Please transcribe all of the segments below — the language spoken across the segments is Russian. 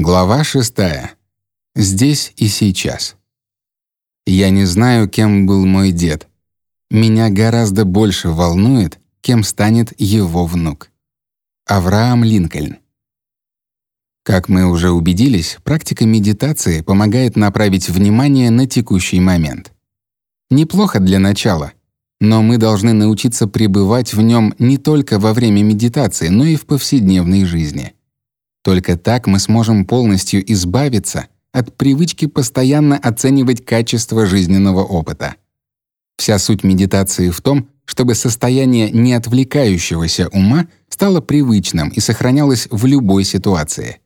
Глава шестая. Здесь и сейчас. Я не знаю, кем был мой дед. Меня гораздо больше волнует, кем станет его внук. Авраам Линкольн. Как мы уже убедились, практика медитации помогает направить внимание на текущий момент. Неплохо для начала, но мы должны научиться пребывать в нем не только во время медитации, но и в повседневной жизни. Только так мы сможем полностью избавиться от привычки постоянно оценивать качество жизненного опыта. Вся суть медитации в том, чтобы состояние неотвлекающегося ума стало привычным и сохранялось в любой ситуации.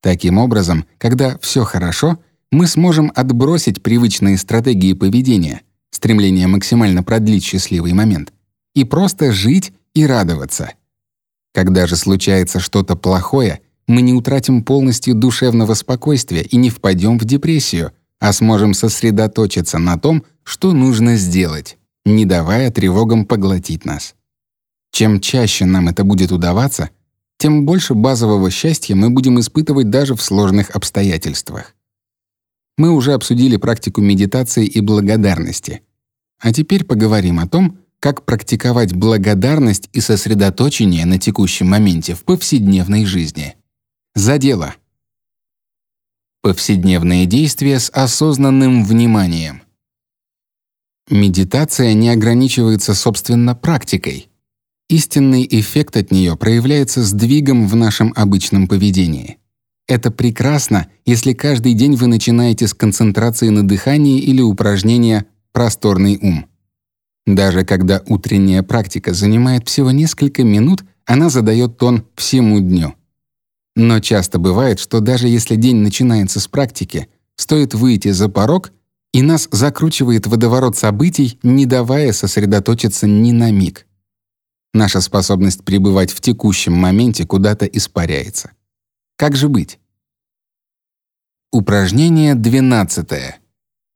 Таким образом, когда все хорошо, мы сможем отбросить привычные стратегии поведения, стремление максимально продлить счастливый момент, и просто жить и радоваться. Когда же случается что-то плохое, мы не утратим полностью душевного спокойствия и не впадем в депрессию, а сможем сосредоточиться на том, что нужно сделать, не давая тревогам поглотить нас. Чем чаще нам это будет удаваться, тем больше базового счастья мы будем испытывать даже в сложных обстоятельствах. Мы уже обсудили практику медитации и благодарности. А теперь поговорим о том, как практиковать благодарность и сосредоточение на текущем моменте в повседневной жизни. За дело. Повседневные действия с осознанным вниманием. Медитация не ограничивается собственно практикой. Истинный эффект от нее проявляется сдвигом в нашем обычном поведении. Это прекрасно, если каждый день вы начинаете с концентрации на дыхании или упражнения «просторный ум». Даже когда утренняя практика занимает всего несколько минут, она задает тон всему дню. Но часто бывает, что даже если день начинается с практики, стоит выйти за порог, и нас закручивает водоворот событий, не давая сосредоточиться ни на миг. Наша способность пребывать в текущем моменте куда-то испаряется. Как же быть? Упражнение 12.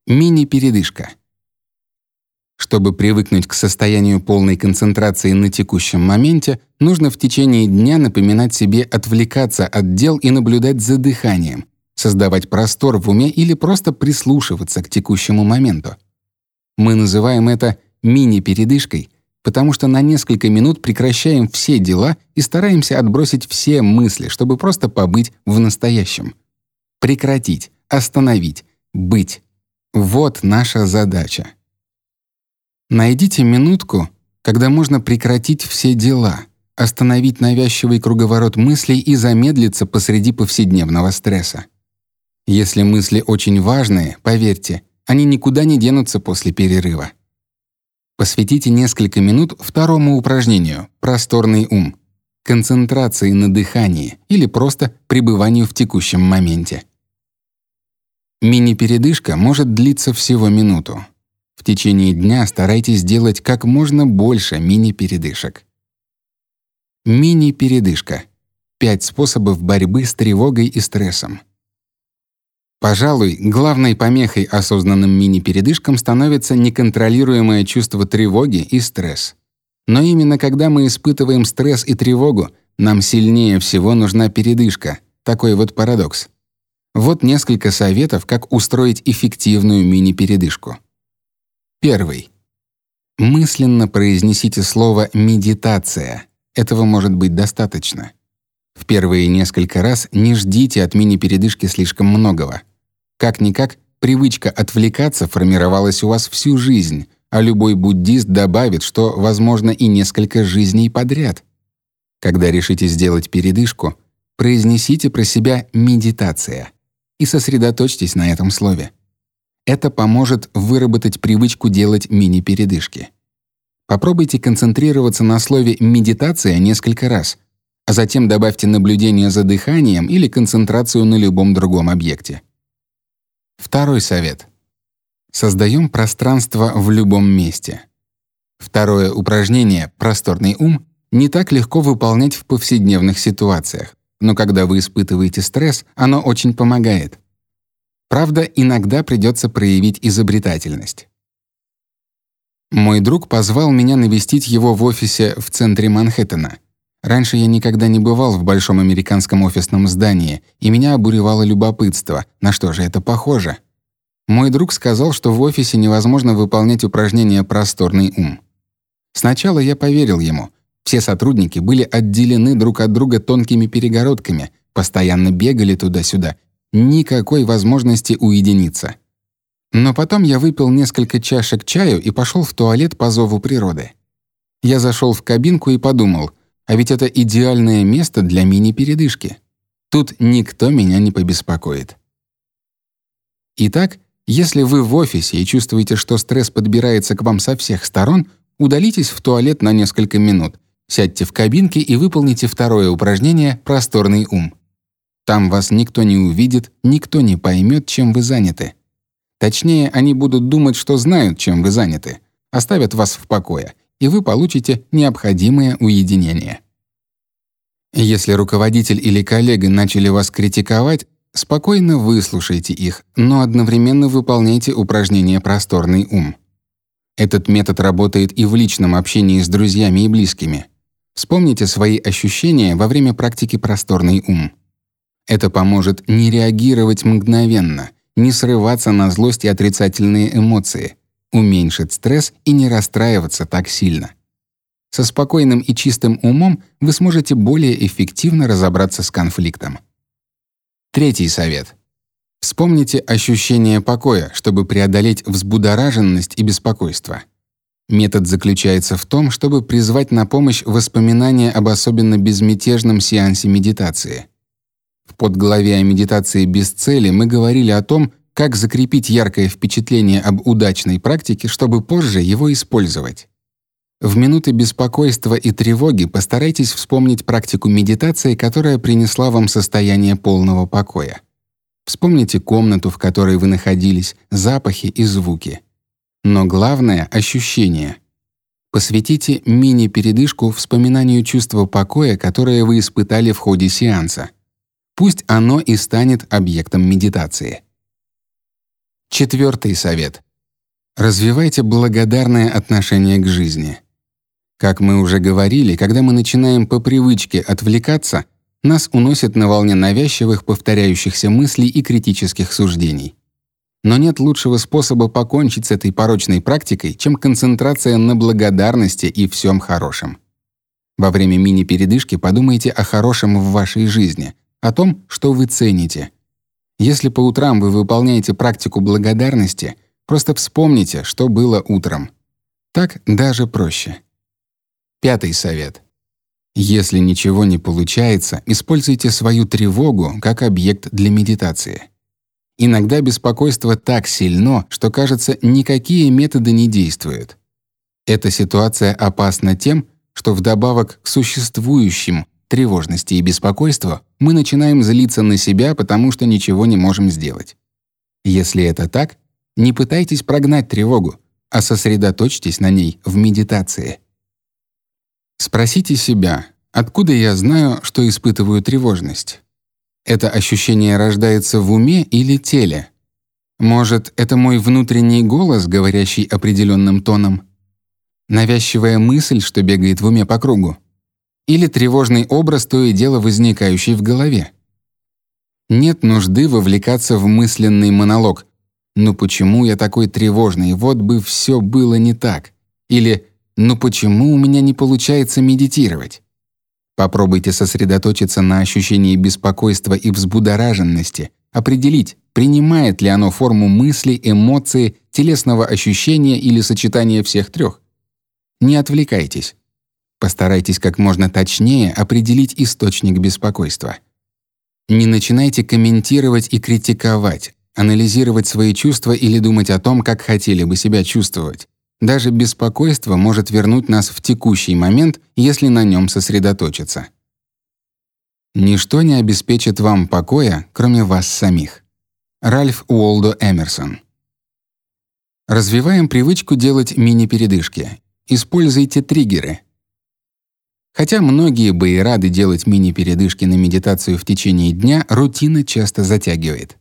Мини-передышка. Чтобы привыкнуть к состоянию полной концентрации на текущем моменте, нужно в течение дня напоминать себе отвлекаться от дел и наблюдать за дыханием, создавать простор в уме или просто прислушиваться к текущему моменту. Мы называем это мини-передышкой, потому что на несколько минут прекращаем все дела и стараемся отбросить все мысли, чтобы просто побыть в настоящем. Прекратить, остановить, быть. Вот наша задача. Найдите минутку, когда можно прекратить все дела, остановить навязчивый круговорот мыслей и замедлиться посреди повседневного стресса. Если мысли очень важные, поверьте, они никуда не денутся после перерыва. Посвятите несколько минут второму упражнению «Просторный ум», концентрации на дыхании или просто пребыванию в текущем моменте. Мини-передышка может длиться всего минуту. В течение дня старайтесь делать как можно больше мини-передышек. Мини-передышка. Пять способов борьбы с тревогой и стрессом. Пожалуй, главной помехой осознанным мини-передышкам становится неконтролируемое чувство тревоги и стресс. Но именно когда мы испытываем стресс и тревогу, нам сильнее всего нужна передышка. Такой вот парадокс. Вот несколько советов, как устроить эффективную мини-передышку. Первый. Мысленно произнесите слово «медитация». Этого может быть достаточно. В первые несколько раз не ждите от мини-передышки слишком многого. Как-никак, привычка отвлекаться формировалась у вас всю жизнь, а любой буддист добавит, что, возможно, и несколько жизней подряд. Когда решите сделать передышку, произнесите про себя «медитация» и сосредоточьтесь на этом слове. Это поможет выработать привычку делать мини-передышки. Попробуйте концентрироваться на слове «медитация» несколько раз, а затем добавьте наблюдение за дыханием или концентрацию на любом другом объекте. Второй совет. Создаем пространство в любом месте. Второе упражнение «Просторный ум» не так легко выполнять в повседневных ситуациях, но когда вы испытываете стресс, оно очень помогает. Правда, иногда придется проявить изобретательность. Мой друг позвал меня навестить его в офисе в центре Манхэттена. Раньше я никогда не бывал в большом американском офисном здании, и меня обуревало любопытство, на что же это похоже. Мой друг сказал, что в офисе невозможно выполнять упражнение «Просторный ум». Сначала я поверил ему. Все сотрудники были отделены друг от друга тонкими перегородками, постоянно бегали туда-сюда. Никакой возможности уединиться. Но потом я выпил несколько чашек чаю и пошел в туалет по зову природы. Я зашел в кабинку и подумал, а ведь это идеальное место для мини-передышки. Тут никто меня не побеспокоит. Итак, если вы в офисе и чувствуете, что стресс подбирается к вам со всех сторон, удалитесь в туалет на несколько минут, сядьте в кабинке и выполните второе упражнение «Просторный ум». Там вас никто не увидит, никто не поймет, чем вы заняты. Точнее, они будут думать, что знают, чем вы заняты, оставят вас в покое, и вы получите необходимое уединение. Если руководитель или коллега начали вас критиковать, Спокойно выслушайте их, но одновременно выполняйте упражнение «Просторный ум». Этот метод работает и в личном общении с друзьями и близкими. Вспомните свои ощущения во время практики «Просторный ум». Это поможет не реагировать мгновенно, не срываться на злость и отрицательные эмоции, уменьшит стресс и не расстраиваться так сильно. Со спокойным и чистым умом вы сможете более эффективно разобраться с конфликтом. Третий совет. Вспомните ощущение покоя, чтобы преодолеть взбудораженность и беспокойство. Метод заключается в том, чтобы призвать на помощь воспоминания об особенно безмятежном сеансе медитации. В подглаве о медитации без цели мы говорили о том, как закрепить яркое впечатление об удачной практике, чтобы позже его использовать. В минуты беспокойства и тревоги постарайтесь вспомнить практику медитации, которая принесла вам состояние полного покоя. Вспомните комнату, в которой вы находились, запахи и звуки. Но главное — ощущение. Посвятите мини-передышку вспоминанию чувства покоя, которое вы испытали в ходе сеанса. Пусть оно и станет объектом медитации. Четвертый совет. Развивайте благодарное отношение к жизни. Как мы уже говорили, когда мы начинаем по привычке отвлекаться, нас уносят на волне навязчивых повторяющихся мыслей и критических суждений. Но нет лучшего способа покончить с этой порочной практикой, чем концентрация на благодарности и всем хорошем. Во время мини-передышки подумайте о хорошем в вашей жизни, о том, что вы цените. Если по утрам вы выполняете практику благодарности, просто вспомните, что было утром. Так даже проще. Пятый совет. Если ничего не получается, используйте свою тревогу как объект для медитации. Иногда беспокойство так сильно, что кажется, никакие методы не действуют. Эта ситуация опасна тем, что вдобавок к существующим тревожности и беспокойству мы начинаем злиться на себя, потому что ничего не можем сделать. Если это так, не пытайтесь прогнать тревогу, а сосредоточьтесь на ней в медитации. Спросите себя, откуда я знаю, что испытываю тревожность? Это ощущение рождается в уме или теле? Может, это мой внутренний голос, говорящий определенным тоном? Навязчивая мысль, что бегает в уме по кругу? Или тревожный образ, то и дело возникающий в голове? Нет нужды вовлекаться в мысленный монолог. «Ну почему я такой тревожный? Вот бы все было не так». Или но почему у меня не получается медитировать? Попробуйте сосредоточиться на ощущении беспокойства и взбудораженности, определить, принимает ли оно форму мысли, эмоции, телесного ощущения или сочетания всех трех. Не отвлекайтесь. Постарайтесь как можно точнее определить источник беспокойства. Не начинайте комментировать и критиковать, анализировать свои чувства или думать о том, как хотели бы себя чувствовать. Даже беспокойство может вернуть нас в текущий момент, если на нем сосредоточиться. Ничто не обеспечит вам покоя, кроме вас самих. Ральф Уолдо Эмерсон. Развиваем привычку делать мини-передышки. Используйте триггеры. Хотя многие бы и рады делать мини-передышки на медитацию в течение дня, рутина часто затягивает.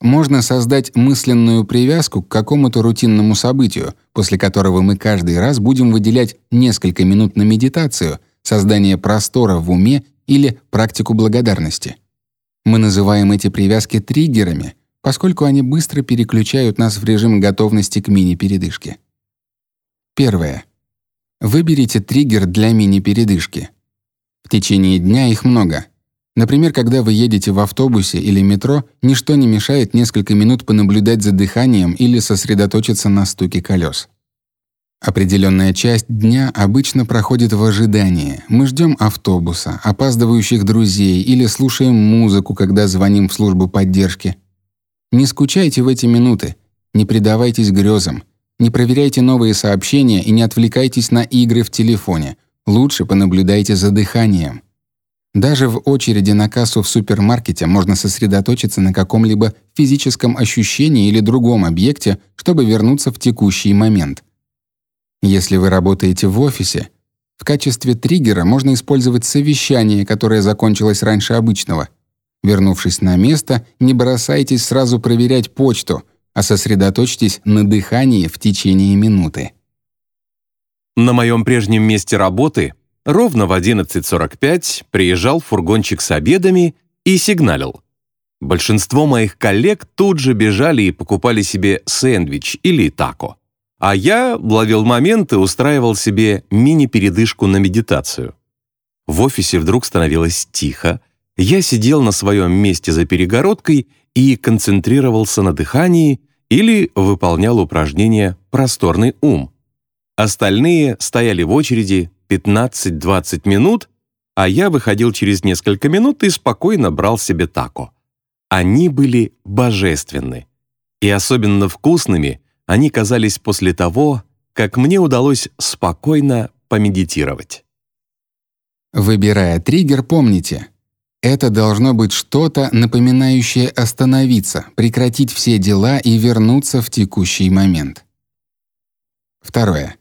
Можно создать мысленную привязку к какому-то рутинному событию, после которого мы каждый раз будем выделять несколько минут на медитацию, создание простора в уме или практику благодарности. Мы называем эти привязки триггерами, поскольку они быстро переключают нас в режим готовности к мини-передышке. Первое. Выберите триггер для мини-передышки. В течение дня их много. Например, когда вы едете в автобусе или метро, ничто не мешает несколько минут понаблюдать за дыханием или сосредоточиться на стуке колес. Определенная часть дня обычно проходит в ожидании. Мы ждем автобуса, опаздывающих друзей или слушаем музыку, когда звоним в службу поддержки. Не скучайте в эти минуты, не предавайтесь грезам, не проверяйте новые сообщения и не отвлекайтесь на игры в телефоне. Лучше понаблюдайте за дыханием. Даже в очереди на кассу в супермаркете можно сосредоточиться на каком-либо физическом ощущении или другом объекте, чтобы вернуться в текущий момент. Если вы работаете в офисе, в качестве триггера можно использовать совещание, которое закончилось раньше обычного. Вернувшись на место, не бросайтесь сразу проверять почту, а сосредоточьтесь на дыхании в течение минуты. На моем прежнем месте работы ровно в 11.45 приезжал фургончик с обедами и сигналил. Большинство моих коллег тут же бежали и покупали себе сэндвич или тако. А я ловил момент и устраивал себе мини-передышку на медитацию. В офисе вдруг становилось тихо. Я сидел на своем месте за перегородкой и концентрировался на дыхании или выполнял упражнение «Просторный ум». Остальные стояли в очереди 15-20 минут, а я выходил через несколько минут и спокойно брал себе тако. Они были божественны. И особенно вкусными они казались после того, как мне удалось спокойно помедитировать. Выбирая триггер, помните, это должно быть что-то, напоминающее остановиться, прекратить все дела и вернуться в текущий момент. Второе.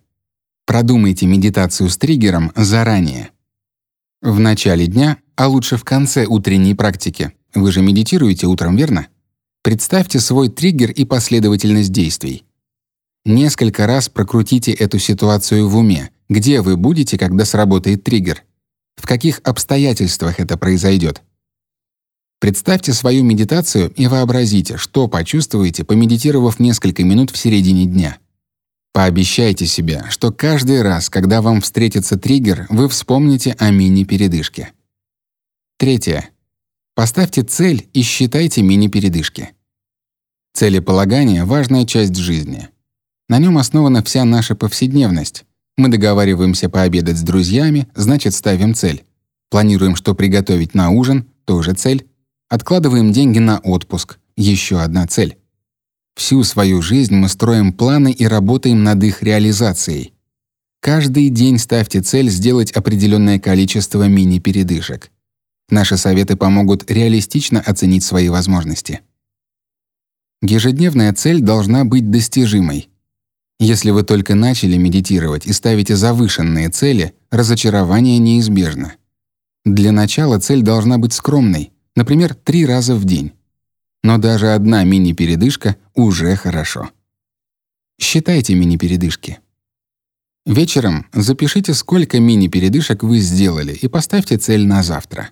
Продумайте медитацию с триггером заранее. В начале дня, а лучше в конце утренней практики, вы же медитируете утром, верно? Представьте свой триггер и последовательность действий. Несколько раз прокрутите эту ситуацию в уме. Где вы будете, когда сработает триггер? В каких обстоятельствах это произойдет? Представьте свою медитацию и вообразите, что почувствуете, помедитировав несколько минут в середине дня. Пообещайте себе, что каждый раз, когда вам встретится триггер, вы вспомните о мини-передышке. Третье. Поставьте цель и считайте мини-передышки. Целеполагание — важная часть жизни. На нем основана вся наша повседневность. Мы договариваемся пообедать с друзьями, значит, ставим цель. Планируем, что приготовить на ужин — тоже цель. Откладываем деньги на отпуск — еще одна цель. Всю свою жизнь мы строим планы и работаем над их реализацией. Каждый день ставьте цель сделать определенное количество мини-передышек. Наши советы помогут реалистично оценить свои возможности. Ежедневная цель должна быть достижимой. Если вы только начали медитировать и ставите завышенные цели, разочарование неизбежно. Для начала цель должна быть скромной, например, три раза в день. Но даже одна мини-передышка уже хорошо. Считайте мини-передышки. Вечером запишите, сколько мини-передышек вы сделали и поставьте цель на завтра.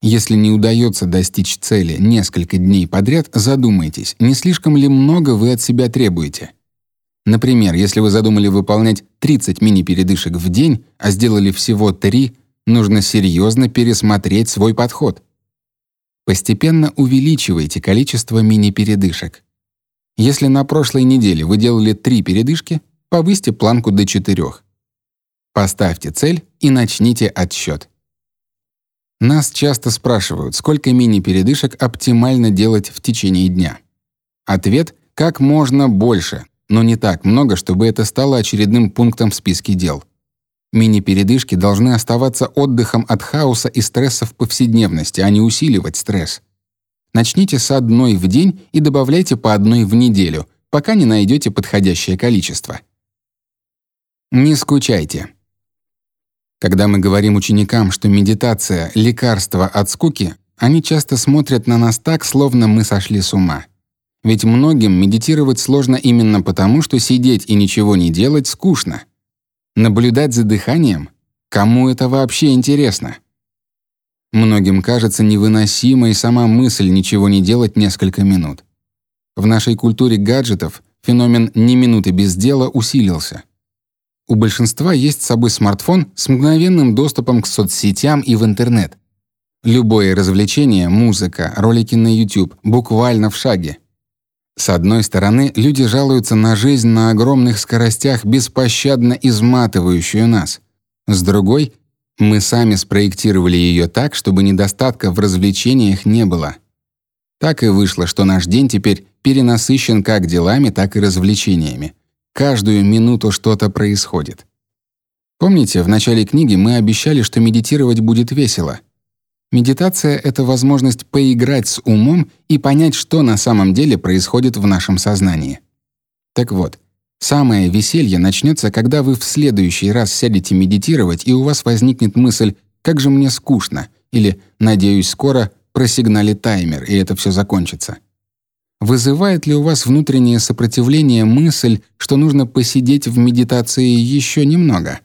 Если не удается достичь цели несколько дней подряд, задумайтесь, не слишком ли много вы от себя требуете. Например, если вы задумали выполнять 30 мини-передышек в день, а сделали всего 3, нужно серьезно пересмотреть свой подход. Постепенно увеличивайте количество мини-передышек. Если на прошлой неделе вы делали 3 передышки, повысьте планку до 4. Поставьте цель и начните отсчет. Нас часто спрашивают, сколько мини-передышек оптимально делать в течение дня. Ответ — как можно больше, но не так много, чтобы это стало очередным пунктом в списке дел. Мини-передышки должны оставаться отдыхом от хаоса и стресса в повседневности, а не усиливать стресс. Начните с одной в день и добавляйте по одной в неделю, пока не найдете подходящее количество. Не скучайте. Когда мы говорим ученикам, что медитация — лекарство от скуки, они часто смотрят на нас так, словно мы сошли с ума. Ведь многим медитировать сложно именно потому, что сидеть и ничего не делать скучно. Наблюдать за дыханием Кому это вообще интересно? Многим кажется невыносимой сама мысль ничего не делать несколько минут. В нашей культуре гаджетов феномен «ни минуты без дела» усилился. У большинства есть с собой смартфон с мгновенным доступом к соцсетям и в интернет. Любое развлечение, музыка, ролики на YouTube буквально в шаге. С одной стороны, люди жалуются на жизнь на огромных скоростях, беспощадно изматывающую нас. С другой, мы сами спроектировали ее так, чтобы недостатка в развлечениях не было. Так и вышло, что наш день теперь перенасыщен как делами, так и развлечениями. Каждую минуту что-то происходит. Помните, в начале книги мы обещали, что медитировать будет весело. Медитация — это возможность поиграть с умом и понять, что на самом деле происходит в нашем сознании. Так вот, самое веселье начнется, когда вы в следующий раз сядете медитировать, и у вас возникнет мысль «как же мне скучно» или «надеюсь, скоро просигналит таймер, и это все закончится». Вызывает ли у вас внутреннее сопротивление мысль, что нужно посидеть в медитации еще немного?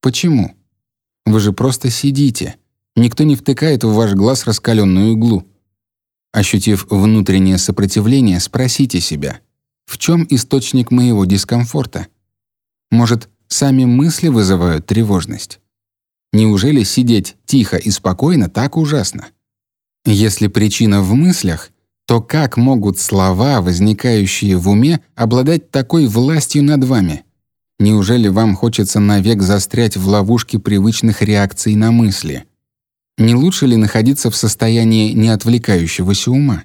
Почему? Вы же просто сидите. Никто не втыкает в ваш глаз раскаленную иглу. Ощутив внутреннее сопротивление, спросите себя, в чем источник моего дискомфорта? Может, сами мысли вызывают тревожность? Неужели сидеть тихо и спокойно так ужасно? Если причина в мыслях, то как могут слова, возникающие в уме, обладать такой властью над вами? Неужели вам хочется навек застрять в ловушке привычных реакций на мысли? Не лучше ли находиться в состоянии неотвлекающегося ума?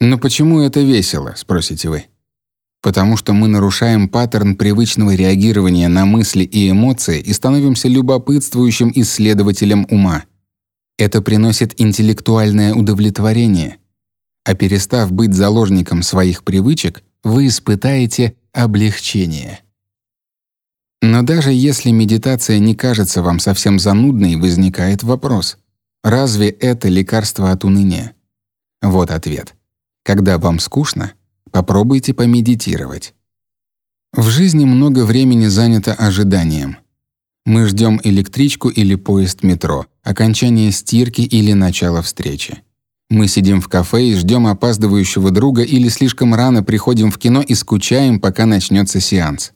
«Но почему это весело?» — спросите вы. Потому что мы нарушаем паттерн привычного реагирования на мысли и эмоции и становимся любопытствующим исследователем ума. Это приносит интеллектуальное удовлетворение — а перестав быть заложником своих привычек, вы испытаете облегчение. Но даже если медитация не кажется вам совсем занудной, возникает вопрос: разве это лекарство от уныния? Вот ответ. Когда вам скучно, попробуйте помедитировать. В жизни много времени занято ожиданием. Мы ждем электричку или поезд метро, окончание стирки или начало встречи. Мы сидим в кафе и ждем опаздывающего друга или слишком рано приходим в кино и скучаем, пока начнется сеанс.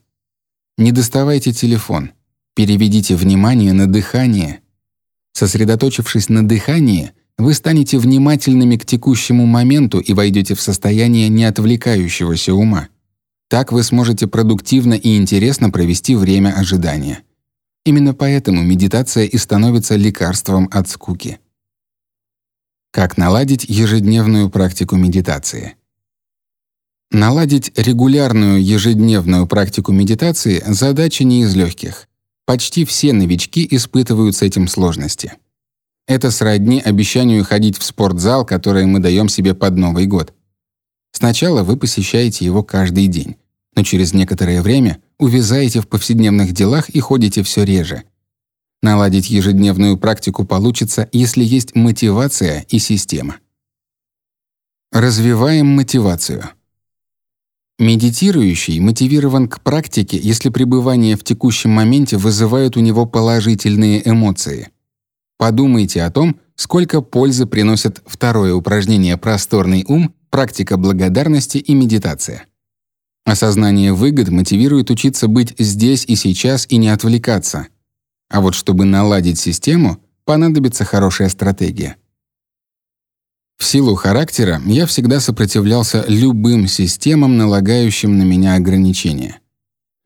Не доставайте телефон. Переведите внимание на дыхание. Сосредоточившись на дыхании, вы станете внимательными к текущему моменту и войдете в состояние неотвлекающегося ума. Так вы сможете продуктивно и интересно провести время ожидания. Именно поэтому медитация и становится лекарством от скуки. Как наладить ежедневную практику медитации? Наладить регулярную ежедневную практику медитации — задача не из легких. Почти все новички испытывают с этим сложности. Это сродни обещанию ходить в спортзал, которое мы даем себе под Новый год. Сначала вы посещаете его каждый день, но через некоторое время увязаете в повседневных делах и ходите все реже — Наладить ежедневную практику получится, если есть мотивация и система. Развиваем мотивацию. Медитирующий мотивирован к практике, если пребывание в текущем моменте вызывает у него положительные эмоции. Подумайте о том, сколько пользы приносят второе упражнение «Просторный ум», практика благодарности и медитация. Осознание выгод мотивирует учиться быть здесь и сейчас и не отвлекаться — а вот чтобы наладить систему, понадобится хорошая стратегия. В силу характера я всегда сопротивлялся любым системам, налагающим на меня ограничения.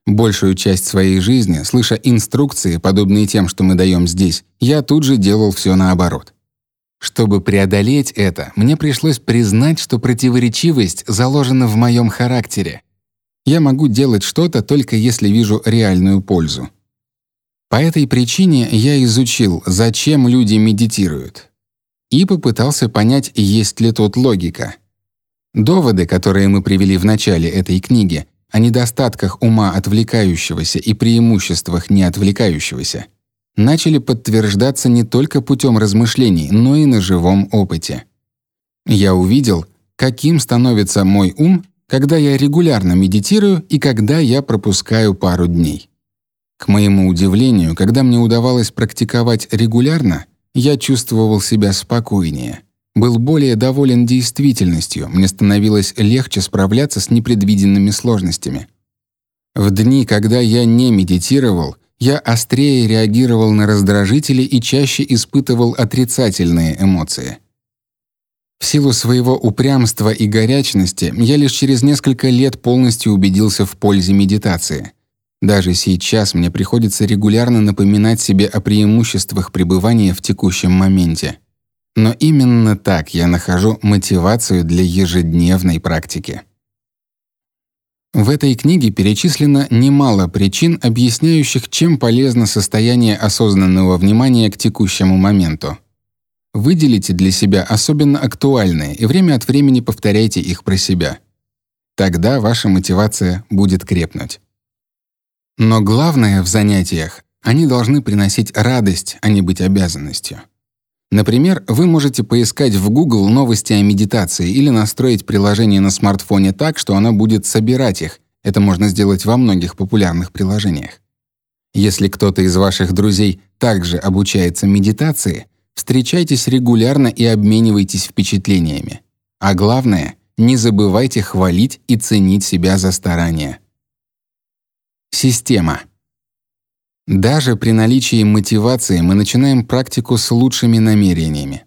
Большую часть своей жизни, слыша инструкции, подобные тем, что мы даем здесь, я тут же делал все наоборот. Чтобы преодолеть это, мне пришлось признать, что противоречивость заложена в моем характере. Я могу делать что-то только если вижу реальную пользу. По этой причине я изучил, зачем люди медитируют, и попытался понять, есть ли тут логика. Доводы, которые мы привели в начале этой книги, о недостатках ума отвлекающегося и преимуществах неотвлекающегося, начали подтверждаться не только путем размышлений, но и на живом опыте. Я увидел, каким становится мой ум, когда я регулярно медитирую и когда я пропускаю пару дней. К моему удивлению, когда мне удавалось практиковать регулярно, я чувствовал себя спокойнее. Был более доволен действительностью, мне становилось легче справляться с непредвиденными сложностями. В дни, когда я не медитировал, я острее реагировал на раздражители и чаще испытывал отрицательные эмоции. В силу своего упрямства и горячности я лишь через несколько лет полностью убедился в пользе медитации. Даже сейчас мне приходится регулярно напоминать себе о преимуществах пребывания в текущем моменте. Но именно так я нахожу мотивацию для ежедневной практики. В этой книге перечислено немало причин, объясняющих, чем полезно состояние осознанного внимания к текущему моменту. Выделите для себя особенно актуальные и время от времени повторяйте их про себя. Тогда ваша мотивация будет крепнуть. Но главное в занятиях — они должны приносить радость, а не быть обязанностью. Например, вы можете поискать в Google новости о медитации или настроить приложение на смартфоне так, что оно будет собирать их. Это можно сделать во многих популярных приложениях. Если кто-то из ваших друзей также обучается медитации, Встречайтесь регулярно и обменивайтесь впечатлениями. А главное, не забывайте хвалить и ценить себя за старания. Система. Даже при наличии мотивации мы начинаем практику с лучшими намерениями.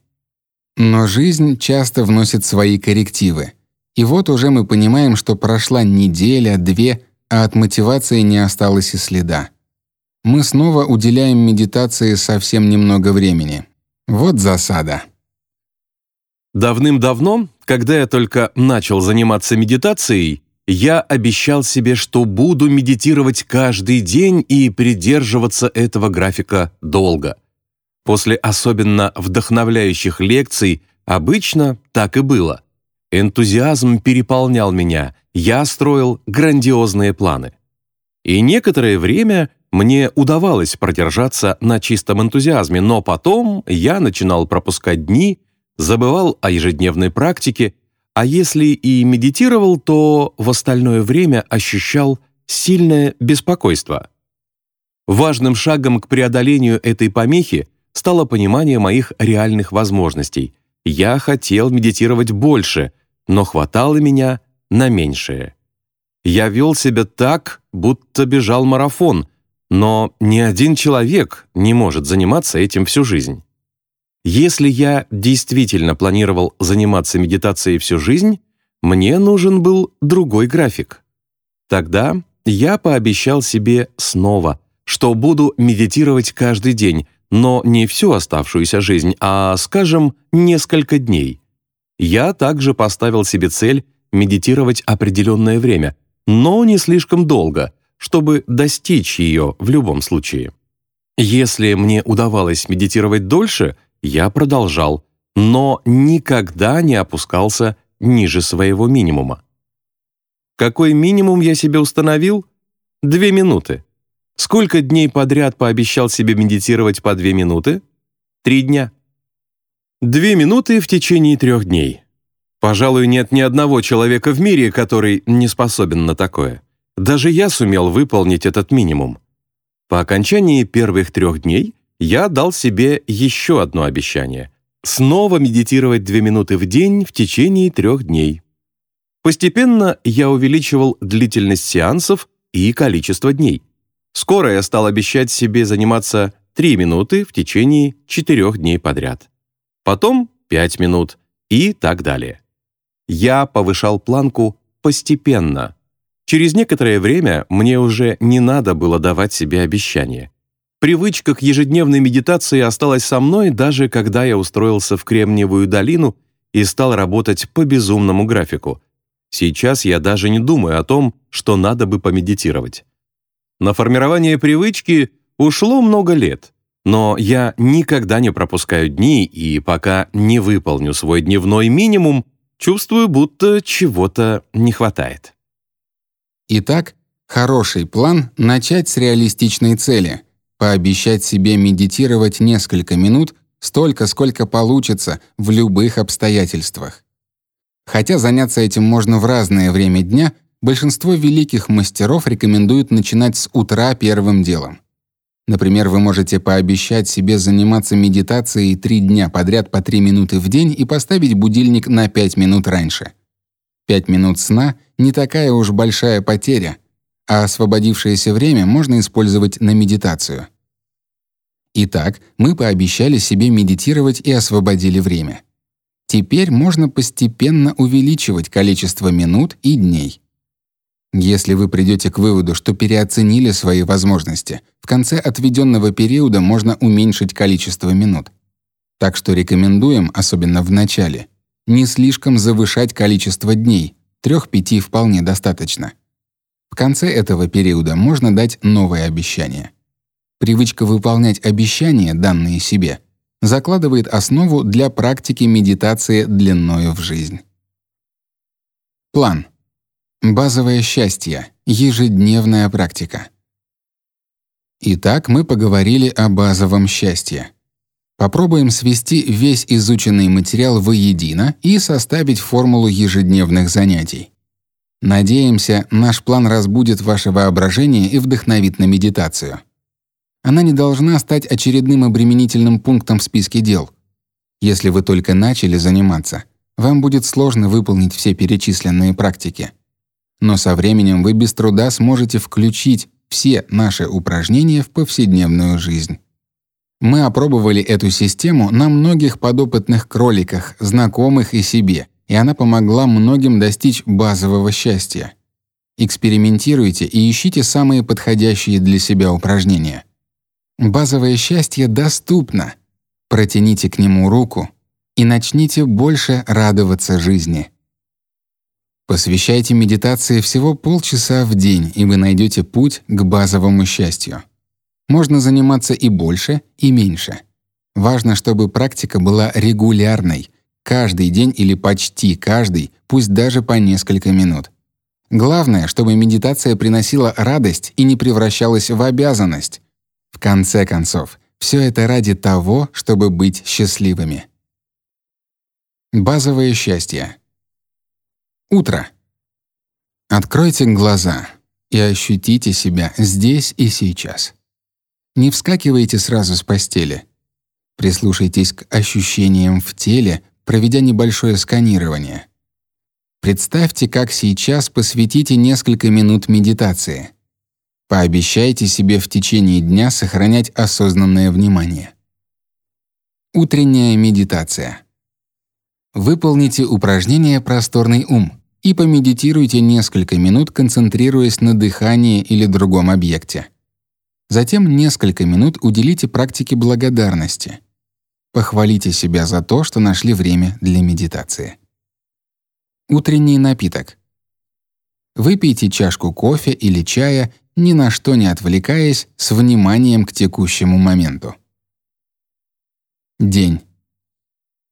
Но жизнь часто вносит свои коррективы. И вот уже мы понимаем, что прошла неделя, две, а от мотивации не осталось и следа. Мы снова уделяем медитации совсем немного времени, вот засада. Давным-давно, когда я только начал заниматься медитацией, я обещал себе, что буду медитировать каждый день и придерживаться этого графика долго. После особенно вдохновляющих лекций обычно так и было. Энтузиазм переполнял меня, я строил грандиозные планы. И некоторое время мне удавалось продержаться на чистом энтузиазме, но потом я начинал пропускать дни, забывал о ежедневной практике, а если и медитировал, то в остальное время ощущал сильное беспокойство. Важным шагом к преодолению этой помехи стало понимание моих реальных возможностей. Я хотел медитировать больше, но хватало меня на меньшее. Я вел себя так, будто бежал марафон — но ни один человек не может заниматься этим всю жизнь. Если я действительно планировал заниматься медитацией всю жизнь, мне нужен был другой график. Тогда я пообещал себе снова, что буду медитировать каждый день, но не всю оставшуюся жизнь, а, скажем, несколько дней. Я также поставил себе цель медитировать определенное время, но не слишком долго — чтобы достичь ее в любом случае. Если мне удавалось медитировать дольше, я продолжал, но никогда не опускался ниже своего минимума. Какой минимум я себе установил? Две минуты. Сколько дней подряд пообещал себе медитировать по две минуты? Три дня. Две минуты в течение трех дней. Пожалуй, нет ни одного человека в мире, который не способен на такое. Даже я сумел выполнить этот минимум. По окончании первых трех дней я дал себе еще одно обещание — снова медитировать две минуты в день в течение трех дней. Постепенно я увеличивал длительность сеансов и количество дней. Скоро я стал обещать себе заниматься три минуты в течение четырех дней подряд. Потом пять минут и так далее. Я повышал планку постепенно, Через некоторое время мне уже не надо было давать себе обещания. Привычка к ежедневной медитации осталась со мной, даже когда я устроился в Кремниевую долину и стал работать по безумному графику. Сейчас я даже не думаю о том, что надо бы помедитировать. На формирование привычки ушло много лет, но я никогда не пропускаю дни и пока не выполню свой дневной минимум, чувствую, будто чего-то не хватает. Итак, хороший план — начать с реалистичной цели, пообещать себе медитировать несколько минут, столько, сколько получится в любых обстоятельствах. Хотя заняться этим можно в разное время дня, большинство великих мастеров рекомендуют начинать с утра первым делом. Например, вы можете пообещать себе заниматься медитацией три дня подряд по три минуты в день и поставить будильник на пять минут раньше. Пять минут сна — не такая уж большая потеря, а освободившееся время можно использовать на медитацию. Итак, мы пообещали себе медитировать и освободили время. Теперь можно постепенно увеличивать количество минут и дней. Если вы придете к выводу, что переоценили свои возможности, в конце отведенного периода можно уменьшить количество минут. Так что рекомендуем, особенно в начале, не слишком завышать количество дней, трех-пяти вполне достаточно. В конце этого периода можно дать новое обещание. Привычка выполнять обещания, данные себе, закладывает основу для практики медитации длиною в жизнь. План. Базовое счастье. Ежедневная практика. Итак, мы поговорили о базовом счастье. Попробуем свести весь изученный материал воедино и составить формулу ежедневных занятий. Надеемся, наш план разбудит ваше воображение и вдохновит на медитацию. Она не должна стать очередным обременительным пунктом в списке дел. Если вы только начали заниматься, вам будет сложно выполнить все перечисленные практики. Но со временем вы без труда сможете включить все наши упражнения в повседневную жизнь. Мы опробовали эту систему на многих подопытных кроликах, знакомых и себе, и она помогла многим достичь базового счастья. Экспериментируйте и ищите самые подходящие для себя упражнения. Базовое счастье доступно. Протяните к нему руку и начните больше радоваться жизни. Посвящайте медитации всего полчаса в день, и вы найдете путь к базовому счастью. Можно заниматься и больше, и меньше. Важно, чтобы практика была регулярной, каждый день или почти каждый, пусть даже по несколько минут. Главное, чтобы медитация приносила радость и не превращалась в обязанность. В конце концов, все это ради того, чтобы быть счастливыми. Базовое счастье. Утро. Откройте глаза и ощутите себя здесь и сейчас. Не вскакивайте сразу с постели. Прислушайтесь к ощущениям в теле, проведя небольшое сканирование. Представьте, как сейчас посвятите несколько минут медитации. Пообещайте себе в течение дня сохранять осознанное внимание. Утренняя медитация. Выполните упражнение «Просторный ум» и помедитируйте несколько минут, концентрируясь на дыхании или другом объекте. Затем несколько минут уделите практике благодарности. Похвалите себя за то, что нашли время для медитации. Утренний напиток. Выпейте чашку кофе или чая, ни на что не отвлекаясь, с вниманием к текущему моменту. День.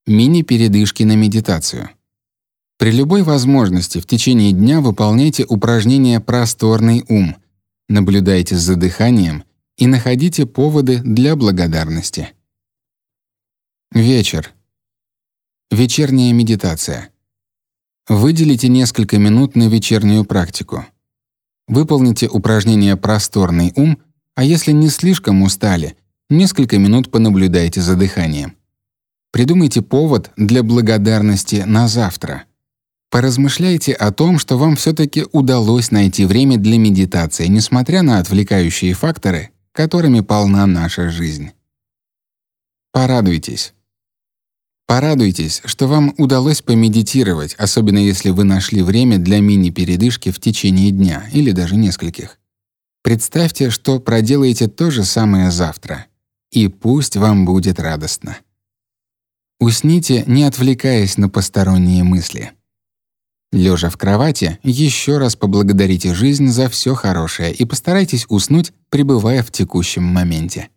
Мини-передышки на медитацию. При любой возможности в течение дня выполняйте упражнение «Просторный ум», наблюдайте за дыханием и находите поводы для благодарности. Вечер. Вечерняя медитация. Выделите несколько минут на вечернюю практику. Выполните упражнение «Просторный ум», а если не слишком устали, несколько минут понаблюдайте за дыханием. Придумайте повод для благодарности на завтра. Поразмышляйте о том, что вам все-таки удалось найти время для медитации, несмотря на отвлекающие факторы, которыми полна наша жизнь. Порадуйтесь. Порадуйтесь, что вам удалось помедитировать, особенно если вы нашли время для мини-передышки в течение дня или даже нескольких. Представьте, что проделаете то же самое завтра, и пусть вам будет радостно. Усните, не отвлекаясь на посторонние мысли. Лежа в кровати, еще раз поблагодарите жизнь за все хорошее и постарайтесь уснуть, пребывая в текущем моменте.